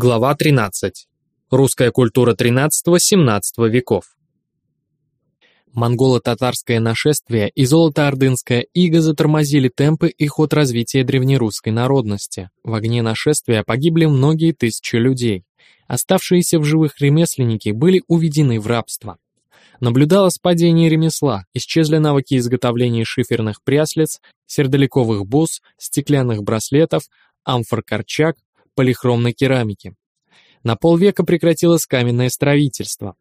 Глава 13. Русская культура 13-17 веков. Монголо-татарское нашествие и золото-ордынская ига затормозили темпы и ход развития древнерусской народности. В огне нашествия погибли многие тысячи людей. Оставшиеся в живых ремесленники были уведены в рабство. Наблюдалось падение ремесла, исчезли навыки изготовления шиферных пряслиц, сердоликовых бус, стеклянных браслетов, амфор-корчак, полихромной керамики. На полвека прекратилось каменное строительство.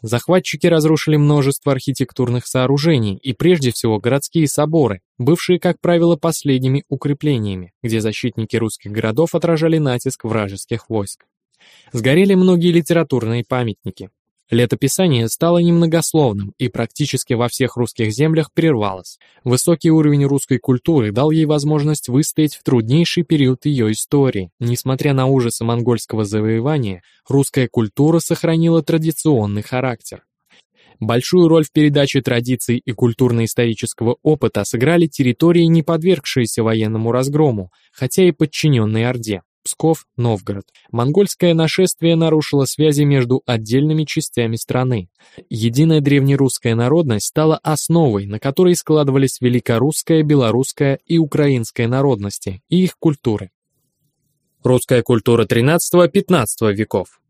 Захватчики разрушили множество архитектурных сооружений и прежде всего городские соборы, бывшие, как правило, последними укреплениями, где защитники русских городов отражали натиск вражеских войск. Сгорели многие литературные памятники. Летописание стало немногословным и практически во всех русских землях прервалось. Высокий уровень русской культуры дал ей возможность выстоять в труднейший период ее истории. Несмотря на ужасы монгольского завоевания, русская культура сохранила традиционный характер. Большую роль в передаче традиций и культурно-исторического опыта сыграли территории, не подвергшиеся военному разгрому, хотя и подчиненные Орде. Псков, Новгород. Монгольское нашествие нарушило связи между отдельными частями страны. Единая древнерусская народность стала основой, на которой складывались великорусская, белорусская и украинская народности и их культуры. Русская культура XIII-XV веков.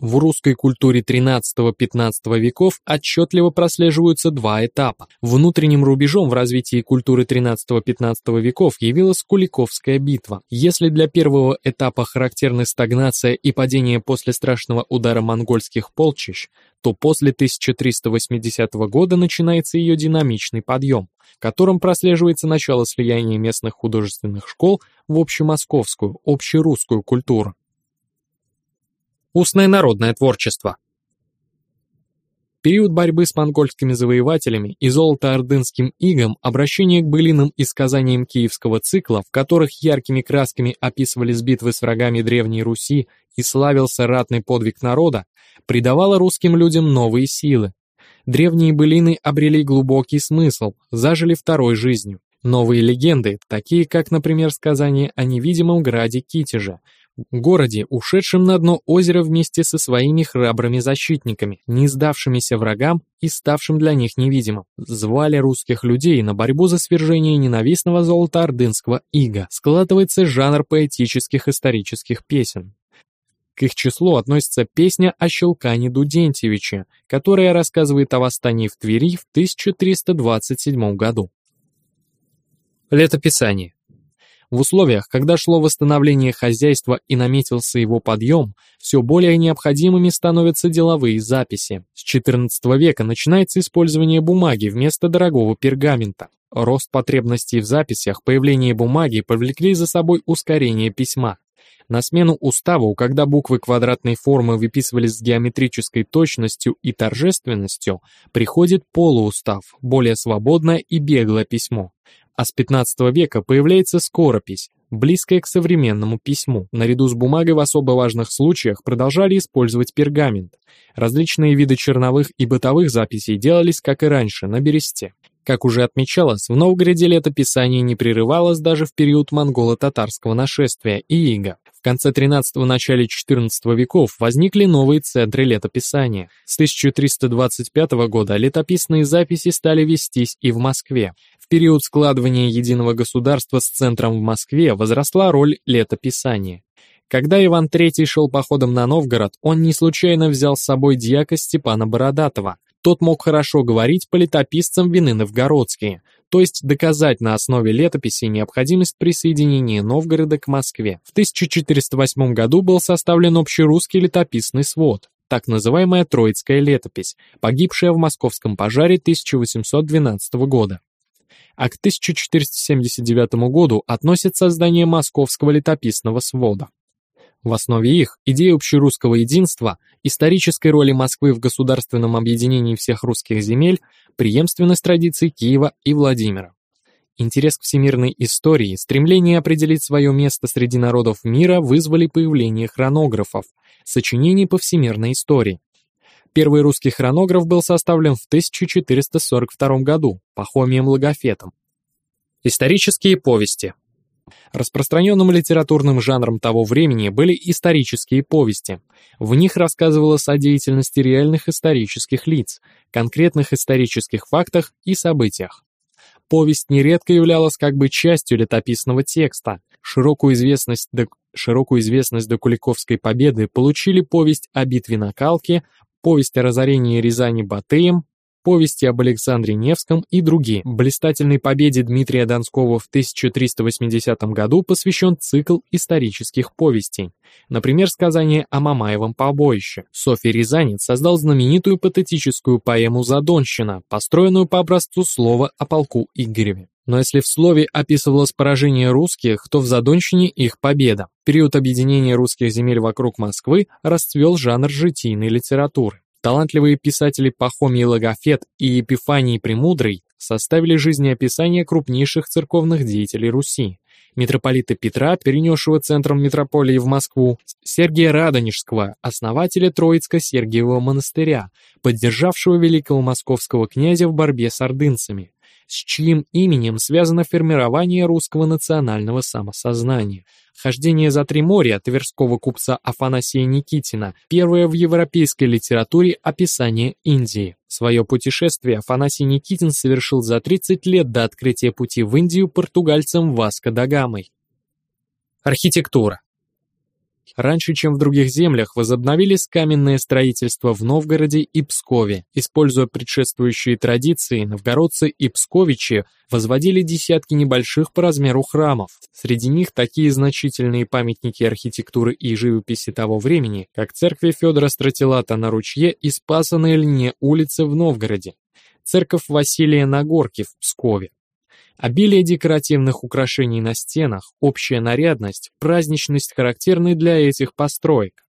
В русской культуре XIII-XV веков отчетливо прослеживаются два этапа. Внутренним рубежом в развитии культуры XIII-XV веков явилась Куликовская битва. Если для первого этапа характерны стагнация и падение после страшного удара монгольских полчищ, то после 1380 года начинается ее динамичный подъем, в котором прослеживается начало слияния местных художественных школ в общемосковскую, общерусскую культуру. Устное народное творчество. Период борьбы с монгольскими завоевателями и золото-ордынским игом, обращение к былинам и сказаниям киевского цикла, в которых яркими красками описывались битвы с врагами Древней Руси и славился ратный подвиг народа, придавало русским людям новые силы. Древние былины обрели глубокий смысл, зажили второй жизнью. Новые легенды, такие как, например, сказание о невидимом граде Китеже, городе, ушедшем на дно озера вместе со своими храбрыми защитниками, не сдавшимися врагам и ставшим для них невидимым. Звали русских людей на борьбу за свержение ненавистного золота ордынского ига. Складывается жанр поэтических исторических песен. К их числу относится песня о Щелкане Дудентьевиче, которая рассказывает о восстании в Твери в 1327 году. Летописание. В условиях, когда шло восстановление хозяйства и наметился его подъем, все более необходимыми становятся деловые записи. С XIV века начинается использование бумаги вместо дорогого пергамента. Рост потребностей в записях, появление бумаги повлекли за собой ускорение письма. На смену уставу, когда буквы квадратной формы выписывались с геометрической точностью и торжественностью, приходит полуустав, более свободное и беглое письмо а с 15 века появляется скоропись, близкая к современному письму. Наряду с бумагой в особо важных случаях продолжали использовать пергамент. Различные виды черновых и бытовых записей делались, как и раньше, на бересте. Как уже отмечалось, в Новгороде летописание не прерывалось даже в период монголо-татарского нашествия и ига. В конце 13-го, начале 14 веков возникли новые центры летописания. С 1325 года летописные записи стали вестись и в Москве. Период складывания единого государства с центром в Москве возросла роль летописания. Когда Иван III шел походом на Новгород, он не случайно взял с собой дьяка Степана Бородатого – тот мог хорошо говорить по летописцам вины новгородские, то есть доказать на основе летописи необходимость присоединения Новгорода к Москве. В 1408 году был составлен общерусский летописный свод, так называемая Троицкая летопись, погибшая в московском пожаре 1812 года. А к 1479 году относят создание Московского летописного свода. В основе их идея общерусского единства, исторической роли Москвы в государственном объединении всех русских земель, преемственность традиций Киева и Владимира. Интерес к всемирной истории, стремление определить свое место среди народов мира вызвали появление хронографов, сочинений по всемирной истории. Первый русский хронограф был составлен в 1442 году Пахомием Логофетом. Исторические повести Распространенным литературным жанром того времени были исторические повести. В них рассказывалось о деятельности реальных исторических лиц, конкретных исторических фактах и событиях. Повесть нередко являлась как бы частью летописного текста. Широкую известность до, широкую известность до Куликовской победы получили повесть о битве на Калке, повесть о разорении Рязани Батыем, повести об Александре Невском и другие. Блистательной победе Дмитрия Донского в 1380 году посвящен цикл исторических повестей. Например, сказание о Мамаевом побоище. Софий Рязанец создал знаменитую патетическую поэму «Задонщина», построенную по образцу слова о полку Игореве. Но если в слове описывалось поражение русских, то в Задонщине их победа. В период объединения русских земель вокруг Москвы расцвел жанр житийной литературы. Талантливые писатели Пахомий Логофет и Епифаний Премудрый составили жизнеописание крупнейших церковных деятелей Руси. Митрополита Петра, перенесшего центром метрополии в Москву, Сергия Радонежского, основателя Троицко-Сергиевого монастыря, поддержавшего великого московского князя в борьбе с ордынцами, с чьим именем связано формирование русского национального самосознания. Хождение за три моря тверского купца Афанасия Никитина, первое в европейской литературе описание Индии. Свое путешествие Афанасий Никитин совершил за 30 лет до открытия пути в Индию португальцем Васко да Гамой. Архитектура. Раньше, чем в других землях, возобновились каменное строительство в Новгороде и Пскове. Используя предшествующие традиции, новгородцы и псковичи возводили десятки небольших по размеру храмов. Среди них такие значительные памятники архитектуры и живописи того времени, как церкви Федора Стратилата на ручье и Спаса на улице в Новгороде, церковь Василия на Горке в Пскове, Обилие декоративных украшений на стенах, общая нарядность, праздничность характерны для этих построек.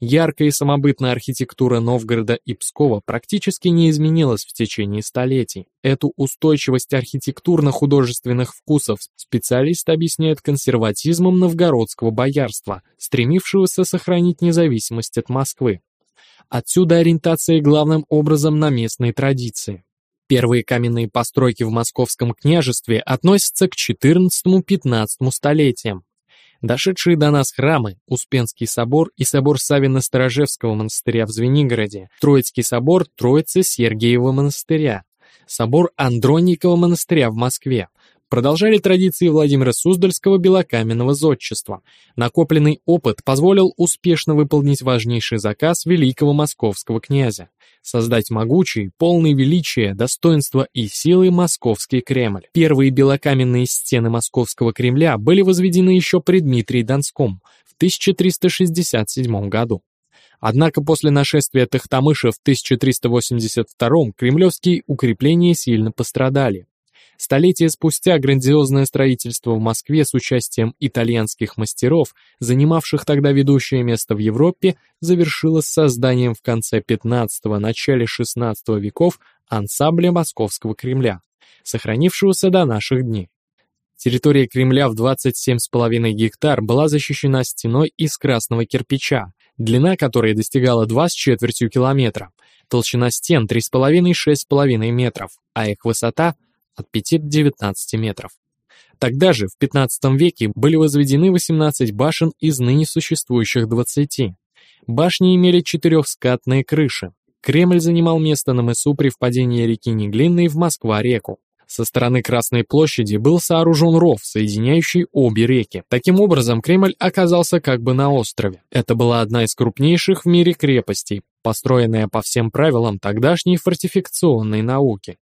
Яркая и самобытная архитектура Новгорода и Пскова практически не изменилась в течение столетий. Эту устойчивость архитектурно-художественных вкусов специалист объясняет консерватизмом новгородского боярства, стремившегося сохранить независимость от Москвы. Отсюда ориентация главным образом на местные традиции. Первые каменные постройки в Московском княжестве относятся к XIV-XV столетиям. Дошедшие до нас храмы, Успенский собор и собор Савина-Сторожевского монастыря в Звенигороде, Троицкий собор Троицы-Сергиева монастыря, собор Андроникова монастыря в Москве, продолжали традиции Владимира Суздальского белокаменного зодчества. Накопленный опыт позволил успешно выполнить важнейший заказ великого московского князя – создать могучий, полный величия, достоинства и силы московский Кремль. Первые белокаменные стены московского Кремля были возведены еще при Дмитрии Донском в 1367 году. Однако после нашествия Тахтамыша в 1382 кремлевские укрепления сильно пострадали. Столетия спустя грандиозное строительство в Москве с участием итальянских мастеров, занимавших тогда ведущее место в Европе, завершилось созданием в конце 15-го, начале 16 веков ансамбля Московского Кремля, сохранившегося до наших дней. Территория Кремля в 27,5 гектар была защищена стеной из красного кирпича, длина которой достигала 2 с четвертью километра, толщина стен 3,5-6,5 метров, а их высота от 5 до 19 метров. Тогда же, в 15 веке, были возведены 18 башен из ныне существующих 20. Башни имели четырехскатные крыши. Кремль занимал место на мысу при впадении реки Неглинной в Москва-реку. Со стороны Красной площади был сооружен ров, соединяющий обе реки. Таким образом, Кремль оказался как бы на острове. Это была одна из крупнейших в мире крепостей, построенная по всем правилам тогдашней фортификационной науки.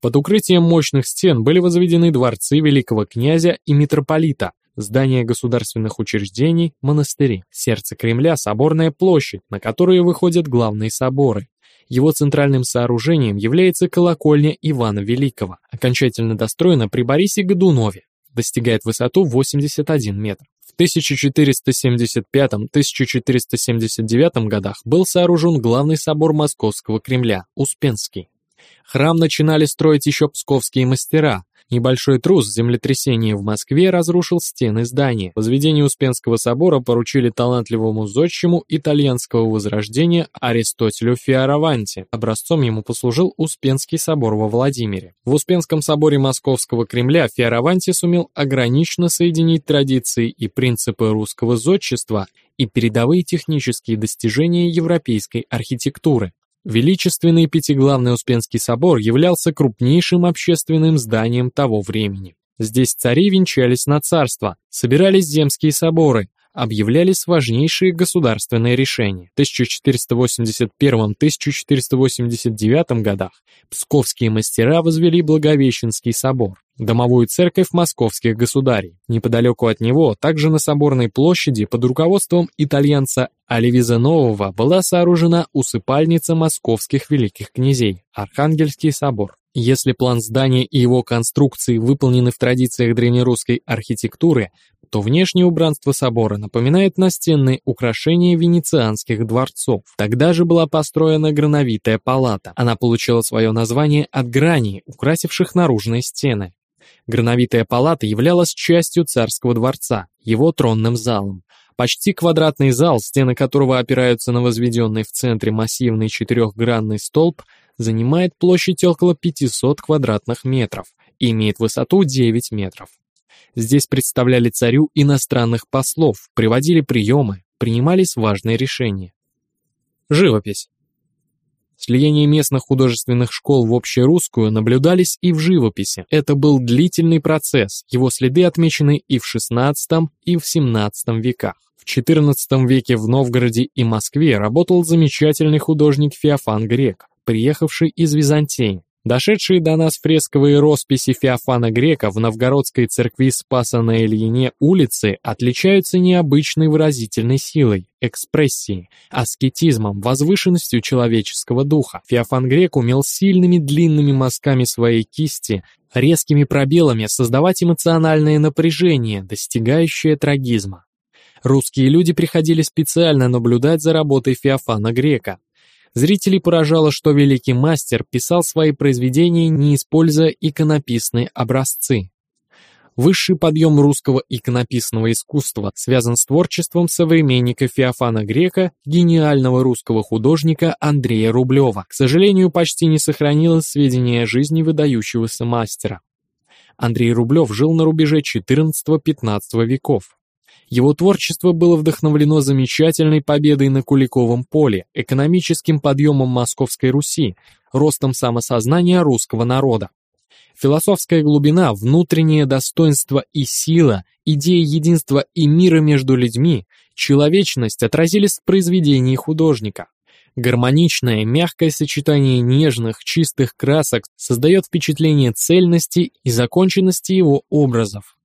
Под укрытием мощных стен были возведены дворцы великого князя и митрополита, здания государственных учреждений, монастыри. Сердце Кремля – соборная площадь, на которую выходят главные соборы. Его центральным сооружением является колокольня Ивана Великого, окончательно достроена при Борисе Годунове, достигает высоту 81 метр. В 1475-1479 годах был сооружен главный собор Московского Кремля – Успенский. Храм начинали строить еще псковские мастера. Небольшой трус землетрясения в Москве разрушил стены здания. Возведение Успенского собора поручили талантливому зодчему итальянского возрождения Аристотелю Фиараванти. Образцом ему послужил Успенский собор во Владимире. В Успенском соборе Московского Кремля Фиараванти сумел ограниченно соединить традиции и принципы русского зодчества и передовые технические достижения европейской архитектуры. Величественный пятиглавный Успенский собор являлся крупнейшим общественным зданием того времени. Здесь цари венчались на царство, собирались земские соборы, объявлялись важнейшие государственные решения. В 1481-1489 годах псковские мастера возвели Благовещенский собор, домовую церковь московских государей. Неподалеку от него, также на Соборной площади, под руководством итальянца Оливиза Нового была сооружена усыпальница московских великих князей – Архангельский собор. Если план здания и его конструкции выполнены в традициях древнерусской архитектуры, то внешнее убранство собора напоминает настенные украшения венецианских дворцов. Тогда же была построена грановитая палата. Она получила свое название от граней, украсивших наружные стены. Грановитая палата являлась частью царского дворца, его тронным залом. Почти квадратный зал, стены которого опираются на возведенный в центре массивный четырехгранный столб, занимает площадь около 500 квадратных метров и имеет высоту 9 метров. Здесь представляли царю иностранных послов, приводили приемы, принимались важные решения. Живопись. Слияние местных художественных школ в общерусскую наблюдались и в живописи. Это был длительный процесс, его следы отмечены и в XVI, и в XVII веках. В XIV веке в Новгороде и Москве работал замечательный художник Феофан Грек, приехавший из Византии. Дошедшие до нас фресковые росписи Феофана Грека в новгородской церкви Спаса на Ильине улице отличаются необычной выразительной силой, экспрессией, аскетизмом, возвышенностью человеческого духа. Феофан Грек умел сильными длинными мазками своей кисти, резкими пробелами создавать эмоциональное напряжение, достигающее трагизма. Русские люди приходили специально наблюдать за работой Феофана Грека, Зрителей поражало, что великий мастер писал свои произведения, не используя иконописные образцы. Высший подъем русского иконописного искусства связан с творчеством современника Феофана Грека, гениального русского художника Андрея Рублева. К сожалению, почти не сохранилось сведения о жизни выдающегося мастера. Андрей Рублев жил на рубеже XIV-XV веков. Его творчество было вдохновлено замечательной победой на Куликовом поле, экономическим подъемом Московской Руси, ростом самосознания русского народа. Философская глубина, внутреннее достоинство и сила, идея единства и мира между людьми, человечность отразились в произведении художника. Гармоничное, мягкое сочетание нежных, чистых красок создает впечатление цельности и законченности его образов.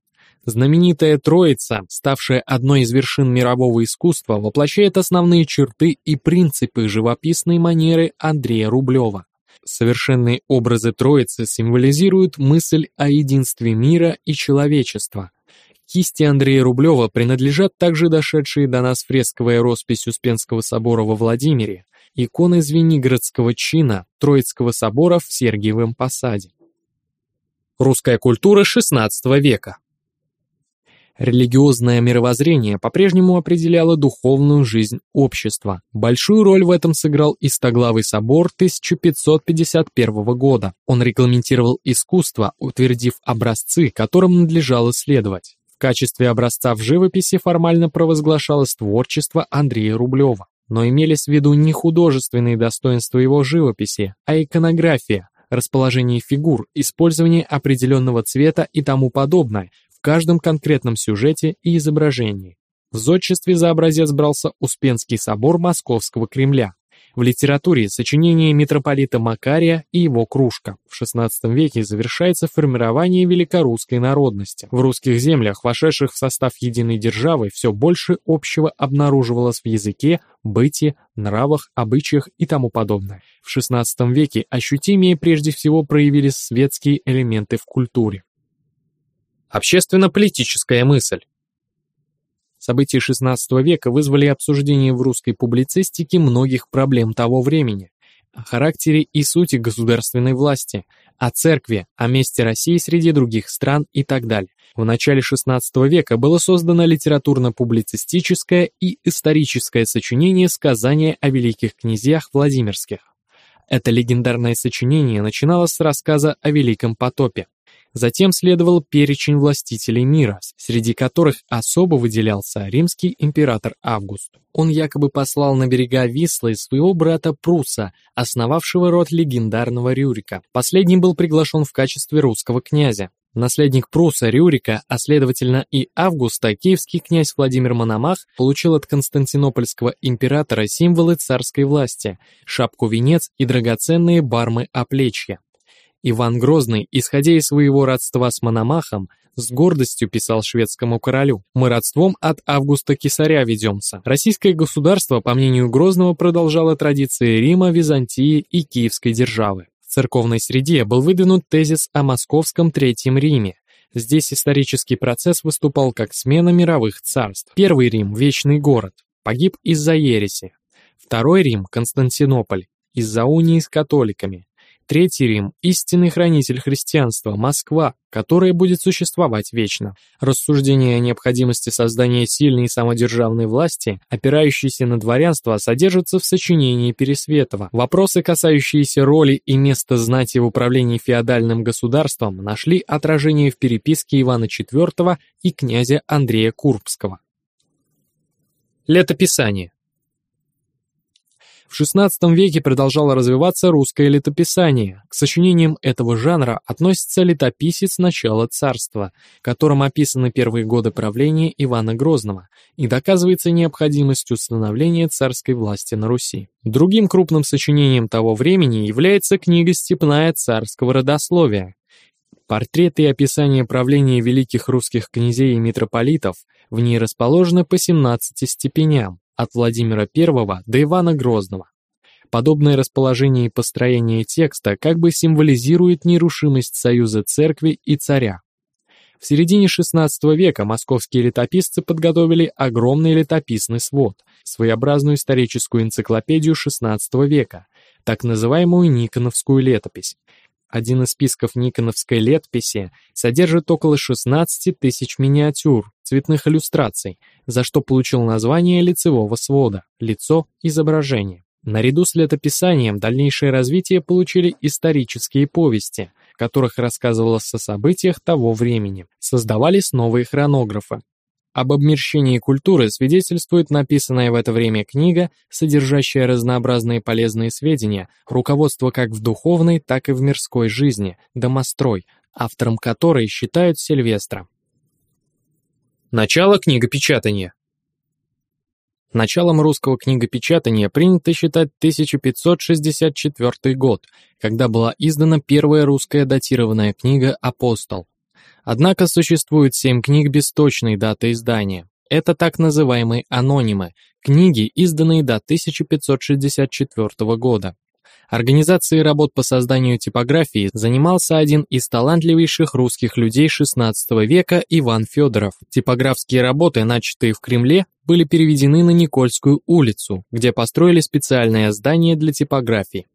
Знаменитая Троица, ставшая одной из вершин мирового искусства, воплощает основные черты и принципы живописной манеры Андрея Рублева. Совершенные образы Троицы символизируют мысль о единстве мира и человечества. Кисти Андрея Рублева принадлежат также дошедшие до нас фресковая роспись Успенского собора во Владимире, иконы Звенигородского чина Троицкого собора в Сергиевом Посаде. Русская культура XVI века Религиозное мировоззрение по-прежнему определяло духовную жизнь общества. Большую роль в этом сыграл и Стоглавый собор 1551 года. Он регламентировал искусство, утвердив образцы, которым надлежало следовать. В качестве образца в живописи формально провозглашалось творчество Андрея Рублева. Но имелись в виду не художественные достоинства его живописи, а иконография, расположение фигур, использование определенного цвета и тому подобное, каждом конкретном сюжете и изображении. В зодчестве за образец брался Успенский собор Московского Кремля. В литературе сочинение митрополита Макария и его кружка. В XVI веке завершается формирование великорусской народности. В русских землях, вошедших в состав единой державы, все больше общего обнаруживалось в языке, быте, нравах, обычаях и тому подобное. В XVI веке ощутимее прежде всего проявились светские элементы в культуре. Общественно-политическая мысль. События XVI века вызвали обсуждение в русской публицистике многих проблем того времени. о характере и сути государственной власти, о церкви, о месте России среди других стран и так далее. В начале XVI века было создано литературно-публицистическое и историческое сочинение «Сказания о великих князьях Владимирских». Это легендарное сочинение начиналось с рассказа о Великом потопе. Затем следовал перечень властителей мира, среди которых особо выделялся римский император Август. Он якобы послал на берега Вислы своего брата Пруса, основавшего род легендарного Рюрика. Последний был приглашен в качестве русского князя. Наследник Пруса Рюрика, а следовательно и Августа, киевский князь Владимир Мономах получил от константинопольского императора символы царской власти – шапку-венец и драгоценные бармы-оплечья. Иван Грозный, исходя из своего родства с Мономахом, с гордостью писал шведскому королю. «Мы родством от Августа Кесаря ведемся». Российское государство, по мнению Грозного, продолжало традиции Рима, Византии и Киевской державы. В церковной среде был выдвинут тезис о Московском Третьем Риме. Здесь исторический процесс выступал как смена мировых царств. Первый Рим, вечный город, погиб из-за ереси. Второй Рим, Константинополь, из-за унии с католиками. Третий Рим – истинный хранитель христианства, Москва, которая будет существовать вечно. Рассуждение о необходимости создания сильной самодержавной власти, опирающейся на дворянство, содержится в сочинении Пересветова. Вопросы, касающиеся роли и места знати в управлении феодальным государством, нашли отражение в переписке Ивана IV и князя Андрея Курбского. Летописание в XVI веке продолжало развиваться русское летописание. К сочинениям этого жанра относится летописец начала царства, которым описаны первые годы правления Ивана Грозного, и доказывается необходимость установления царской власти на Руси. Другим крупным сочинением того времени является книга «Степная царского родословия». Портреты и описания правления великих русских князей и митрополитов в ней расположены по 17 степеням, от Владимира I до Ивана Грозного. Подобное расположение и построение текста как бы символизирует нерушимость союза церкви и царя. В середине XVI века московские летописцы подготовили огромный летописный свод, своеобразную историческую энциклопедию XVI века, так называемую Никоновскую летопись. Один из списков Никоновской летописи содержит около 16 тысяч миниатюр, цветных иллюстраций, за что получил название лицевого свода – лицо изображение. Наряду с летописанием дальнейшее развитие получили исторические повести, которых рассказывалось о событиях того времени. Создавались новые хронографы. Об обмерщении культуры свидетельствует написанная в это время книга, содержащая разнообразные полезные сведения, руководство как в духовной, так и в мирской жизни, «Домострой», автором которой считают Сильвестра. Начало книгопечатания. Началом русского книгопечатания принято считать 1564 год, когда была издана первая русская датированная книга «Апостол». Однако существует семь книг без точной даты издания. Это так называемые анонимы, книги, изданные до 1564 года. Организацией работ по созданию типографии занимался один из талантливейших русских людей XVI века Иван Федоров. Типографские работы, начатые в Кремле, были переведены на Никольскую улицу, где построили специальное здание для типографии.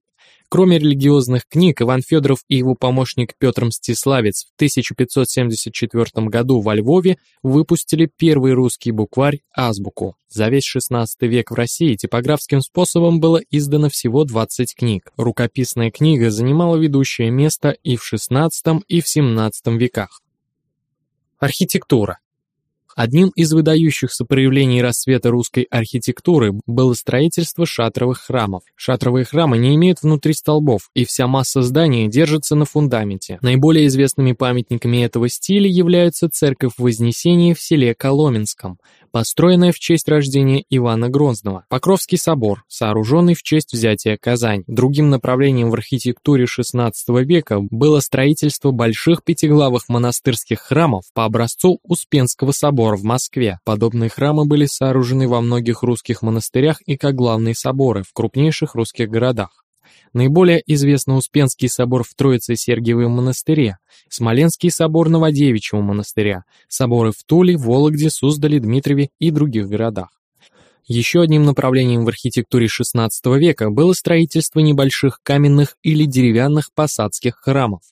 Кроме религиозных книг, Иван Федоров и его помощник Петр Мстиславец в 1574 году во Львове выпустили первый русский букварь «Азбуку». За весь XVI век в России типографским способом было издано всего 20 книг. Рукописная книга занимала ведущее место и в XVI, и в XVII веках. Архитектура. Одним из выдающихся проявлений расцвета русской архитектуры было строительство шатровых храмов. Шатровые храмы не имеют внутри столбов, и вся масса здания держится на фундаменте. Наиболее известными памятниками этого стиля являются церковь Вознесения в селе Коломенском, построенная в честь рождения Ивана Грозного, Покровский собор, сооруженный в честь взятия Казань. Другим направлением в архитектуре XVI века было строительство больших пятиглавых монастырских храмов по образцу Успенского собора в Москве. Подобные храмы были сооружены во многих русских монастырях и как главные соборы в крупнейших русских городах. Наиболее известный Успенский собор в Троице-Сергиевом монастыре, Смоленский собор Новодевичьего монастыря, соборы в Туле, Вологде, Суздале, Дмитрове и других городах. Еще одним направлением в архитектуре XVI века было строительство небольших каменных или деревянных посадских храмов.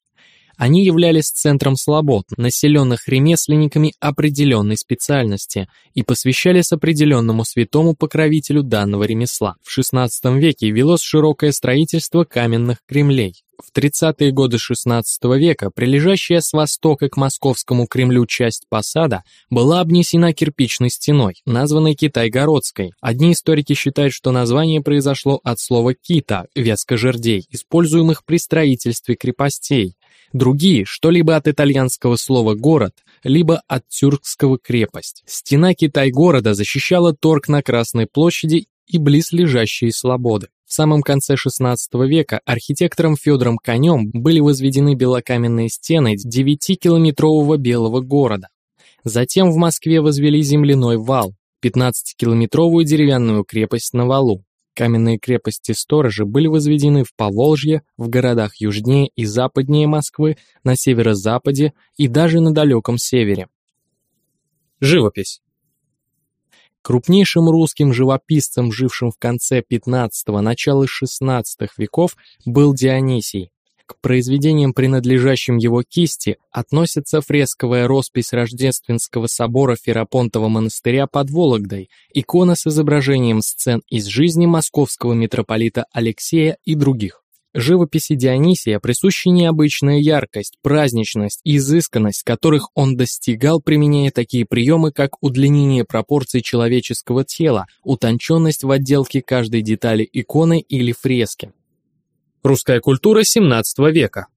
Они являлись центром слобод, населенных ремесленниками определенной специальности, и посвящались определенному святому покровителю данного ремесла. В XVI веке велось широкое строительство каменных кремлей. В 30-е годы XVI века прилежащая с востока к московскому Кремлю часть посада была обнесена кирпичной стеной, названной Китай-городской. Одни историки считают, что название произошло от слова «кита» — вязкожердей, используемых при строительстве крепостей. Другие, что либо от итальянского слова «город», либо от тюркского «крепость». Стена Китай-города защищала торг на Красной площади и близлежащие слободы. В самом конце XVI века архитектором Федором Конем были возведены белокаменные стены 9-километрового белого города. Затем в Москве возвели земляной вал, 15-километровую деревянную крепость на валу. Каменные крепости сторожи были возведены в Поволжье, в городах южнее и западнее Москвы, на северо-западе и даже на далеком севере. Живопись. Крупнейшим русским живописцем, жившим в конце XV – начала XVI веков, был Дионисий. К произведениям, принадлежащим его кисти, относится фресковая роспись Рождественского собора Ферапонтова монастыря под Вологдой, икона с изображением сцен из жизни московского митрополита Алексея и других. Живописи Дионисия присуща необычная яркость, праздничность и изысканность, которых он достигал, применяя такие приемы, как удлинение пропорций человеческого тела, утонченность в отделке каждой детали иконы или фрески. Русская культура XVII века.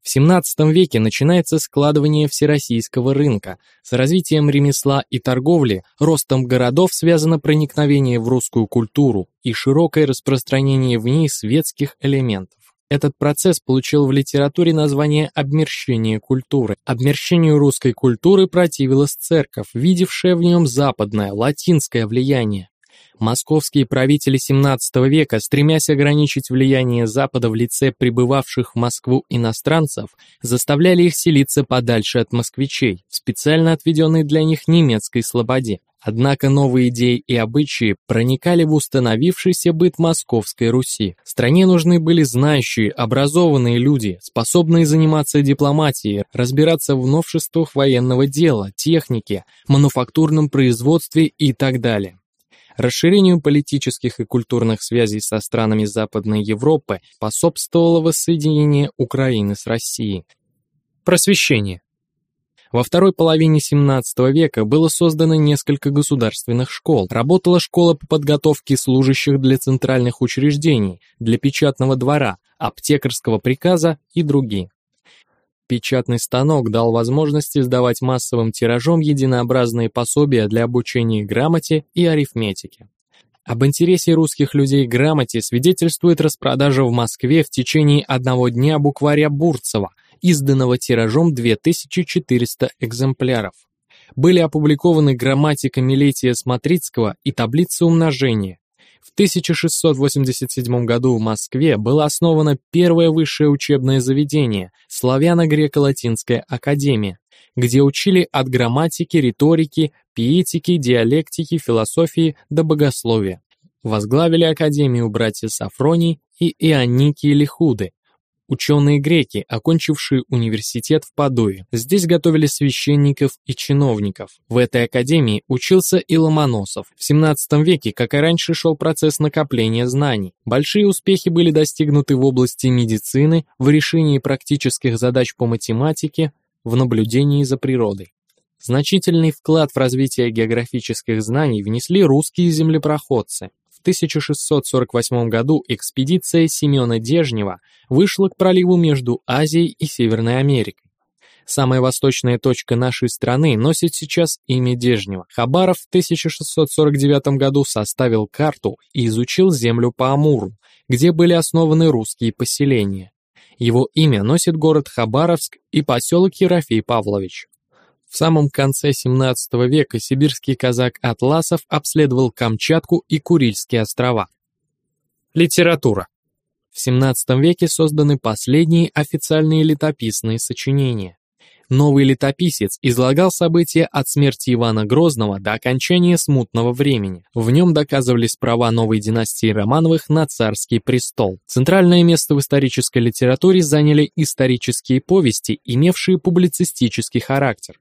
В XVII веке начинается складывание всероссийского рынка. С развитием ремесла и торговли, ростом городов связано проникновение в русскую культуру и широкое распространение в ней светских элементов. Этот процесс получил в литературе название «обмерщение культуры». Обмерщению русской культуры противилась церковь, видевшая в нем западное, латинское влияние. Московские правители XVII века, стремясь ограничить влияние Запада в лице прибывавших в Москву иностранцев, заставляли их селиться подальше от москвичей, специально отведенной для них немецкой слободе. Однако новые идеи и обычаи проникали в установившийся быт Московской Руси. Стране нужны были знающие, образованные люди, способные заниматься дипломатией, разбираться в новшествах военного дела, технике, мануфактурном производстве и так далее. Расширению политических и культурных связей со странами Западной Европы способствовало воссоединение Украины с Россией. Просвещение. Во второй половине XVII века было создано несколько государственных школ. Работала школа по подготовке служащих для центральных учреждений, для печатного двора, аптекарского приказа и другие. Печатный станок дал возможность издавать массовым тиражом единообразные пособия для обучения грамоте и арифметике. Об интересе русских людей к грамоте свидетельствует распродажа в Москве в течение одного дня букваря Бурцева, изданного тиражом 2400 экземпляров. Были опубликованы грамматика Милетия Смотрицкого и таблицы умножения, в 1687 году в Москве было основано первое высшее учебное заведение – Славяно-Греко-Латинская академия, где учили от грамматики, риторики, пиетики, диалектики, философии до богословия. Возглавили академию братья Сафроний и Ионики Лихуды, Ученые греки, окончившие университет в Падуе. Здесь готовили священников и чиновников. В этой академии учился и Ломоносов. В 17 веке, как и раньше, шел процесс накопления знаний. Большие успехи были достигнуты в области медицины, в решении практических задач по математике, в наблюдении за природой. Значительный вклад в развитие географических знаний внесли русские землепроходцы. В 1648 году экспедиция Семена Дежнева вышла к проливу между Азией и Северной Америкой. Самая восточная точка нашей страны носит сейчас имя Дежнева. Хабаров в 1649 году составил карту и изучил землю по Амуру, где были основаны русские поселения. Его имя носит город Хабаровск и поселок Ерофей Павлович. В самом конце XVII века сибирский казак Атласов обследовал Камчатку и Курильские острова. Литература. В XVII веке созданы последние официальные летописные сочинения. Новый летописец излагал события от смерти Ивана Грозного до окончания смутного времени. В нем доказывались права новой династии Романовых на царский престол. Центральное место в исторической литературе заняли исторические повести, имевшие публицистический характер.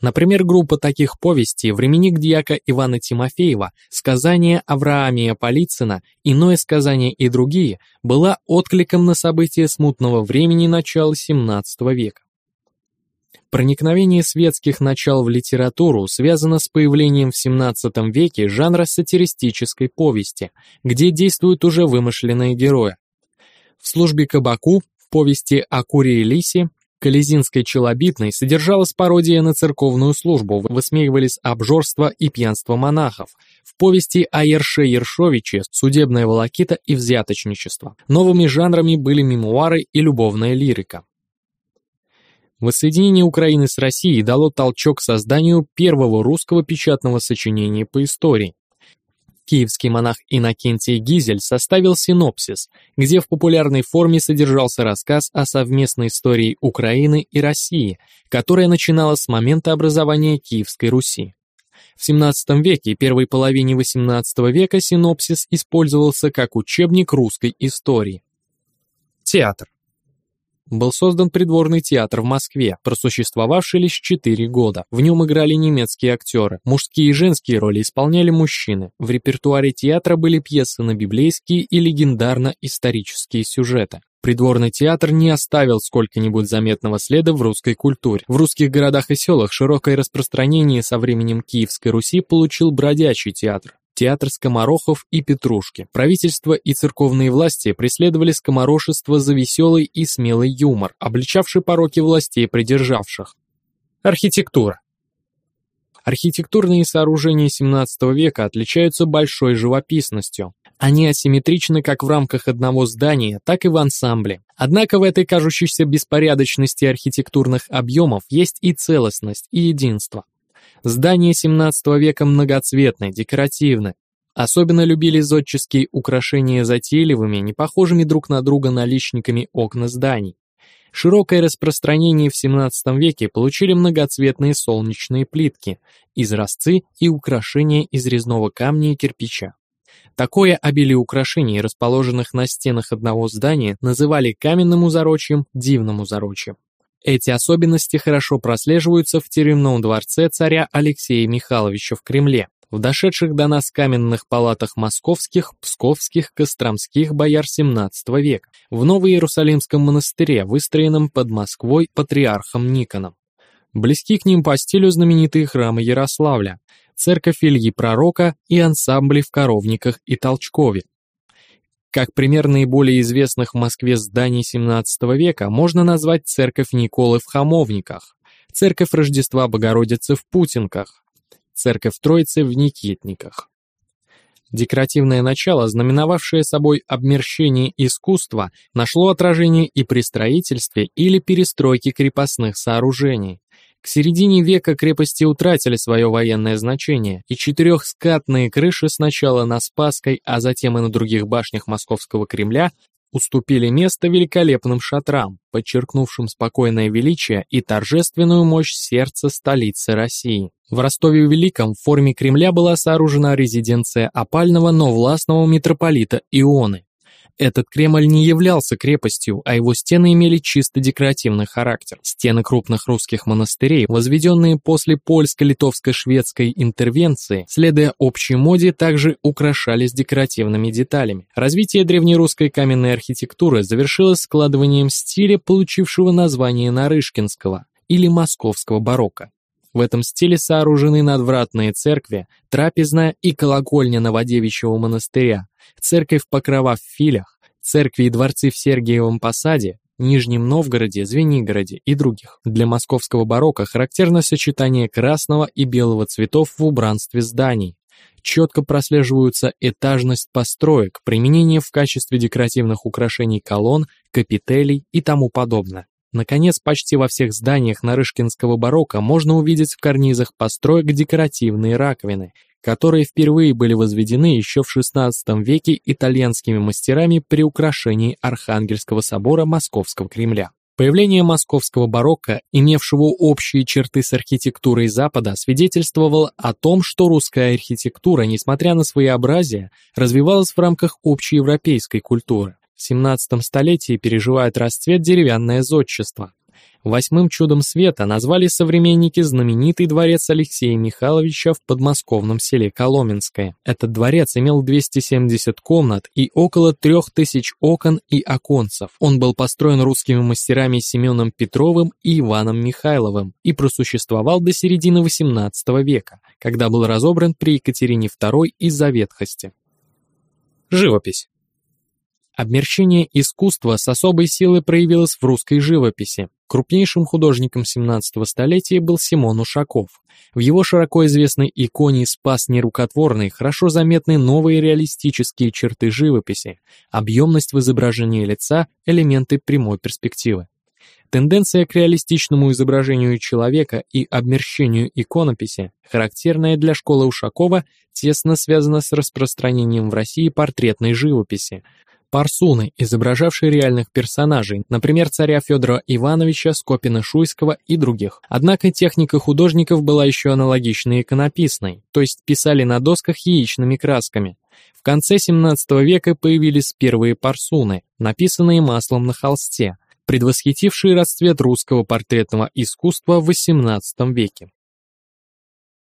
Например, группа таких повестей «Временник дьяка Ивана Тимофеева», «Сказание Авраамия Полицына», «Иное сказание» и другие была откликом на события смутного времени начала XVII века. Проникновение светских начал в литературу связано с появлением в XVII веке жанра сатиристической повести, где действуют уже вымышленные герои. В службе кабаку, в повести о Куре и Лисе, Калезинской челобитной содержалась пародия на церковную службу, высмеивались обжорство и пьянство монахов. В повести о Ерше Ершовиче судебная волокита и взяточничество. Новыми жанрами были мемуары и любовная лирика. Воссоединение Украины с Россией дало толчок созданию первого русского печатного сочинения по истории. Киевский монах Иннокентий Гизель составил синопсис, где в популярной форме содержался рассказ о совместной истории Украины и России, которая начиналась с момента образования Киевской Руси. В XVII веке и первой половине XVIII века синопсис использовался как учебник русской истории. Театр был создан придворный театр в Москве, просуществовавший лишь 4 года. В нем играли немецкие актеры. Мужские и женские роли исполняли мужчины. В репертуаре театра были пьесы на библейские и легендарно-исторические сюжеты. Придворный театр не оставил сколько-нибудь заметного следа в русской культуре. В русских городах и селах широкое распространение со временем Киевской Руси получил бродячий театр театр скоморохов и петрушки. Правительство и церковные власти преследовали скоморошество за веселый и смелый юмор, обличавший пороки властей придержавших. Архитектура. Архитектурные сооружения XVII века отличаются большой живописностью. Они асимметричны как в рамках одного здания, так и в ансамбле. Однако в этой кажущейся беспорядочности архитектурных объемов есть и целостность, и единство. Здания XVII века многоцветны, декоративны. Особенно любили зодческие украшения затейливыми, не похожими друг на друга наличниками окна зданий. Широкое распространение в XVII веке получили многоцветные солнечные плитки, изразцы и украшения из резного камня и кирпича. Такое обилие украшений, расположенных на стенах одного здания, называли каменным узорочьем, дивным узорочьем. Эти особенности хорошо прослеживаются в тюремном дворце царя Алексея Михайловича в Кремле, в дошедших до нас каменных палатах московских, псковских, костромских бояр XVII века, в Новоиерусалимском монастыре, выстроенном под Москвой патриархом Никоном. Близки к ним по стилю знаменитые храмы Ярославля, церковь Ильи Пророка и ансамбли в Коровниках и Толчкове, как пример наиболее известных в Москве зданий XVII века можно назвать церковь Николы в Хамовниках, церковь Рождества Богородицы в Путинках, церковь Троицы в Никитниках. Декоративное начало, знаменовавшее собой обмерщение искусства, нашло отражение и при строительстве или перестройке крепостных сооружений. К середине века крепости утратили свое военное значение, и четырехскатные крыши сначала на Спасской, а затем и на других башнях Московского Кремля уступили место великолепным шатрам, подчеркнувшим спокойное величие и торжественную мощь сердца столицы России. В Ростове-Великом в форме Кремля была сооружена резиденция опального, но властного митрополита Ионы. Этот Кремль не являлся крепостью, а его стены имели чисто декоративный характер. Стены крупных русских монастырей, возведенные после польско-литовско-шведской интервенции, следуя общей моде, также украшались декоративными деталями. Развитие древнерусской каменной архитектуры завершилось складыванием стиля, получившего название Нарышкинского или московского барокко. В этом стиле сооружены надвратные церкви, трапезная и колокольня Новодевичьего монастыря, церковь Покрова в Филях, церкви и дворцы в Сергиевом Посаде, Нижнем Новгороде, Звенигороде и других. Для московского барокко характерно сочетание красного и белого цветов в убранстве зданий. Четко прослеживаются этажность построек, применение в качестве декоративных украшений колонн, капителей и тому подобное. Наконец, почти во всех зданиях Нарышкинского барокко можно увидеть в карнизах построек декоративные раковины, которые впервые были возведены еще в XVI веке итальянскими мастерами при украшении Архангельского собора Московского Кремля. Появление московского барокко, имевшего общие черты с архитектурой Запада, свидетельствовало о том, что русская архитектура, несмотря на своеобразие, развивалась в рамках общеевропейской культуры. В 17 столетии переживает расцвет деревянное зодчество. Восьмым чудом света назвали современники знаменитый дворец Алексея Михайловича в подмосковном селе Коломенское. Этот дворец имел 270 комнат и около 3000 окон и оконцев. Он был построен русскими мастерами Семеном Петровым и Иваном Михайловым и просуществовал до середины XVIII века, когда был разобран при Екатерине II из-за ветхости. Живопись. Обмерщение искусства с особой силой проявилось в русской живописи. Крупнейшим художником 17 столетия был Симон Ушаков. В его широко известной иконе «Спас нерукотворный» хорошо заметны новые реалистические черты живописи, объемность в изображении лица, элементы прямой перспективы. Тенденция к реалистичному изображению человека и обмерщению иконописи, характерная для школы Ушакова, тесно связана с распространением в России портретной живописи, Парсуны, изображавшие реальных персонажей, например, царя Федора Ивановича, Скопина-Шуйского и других. Однако техника художников была еще аналогичной иконописной, то есть писали на досках яичными красками. В конце 17 века появились первые парсуны, написанные маслом на холсте, предвосхитившие расцвет русского портретного искусства в XVIII веке.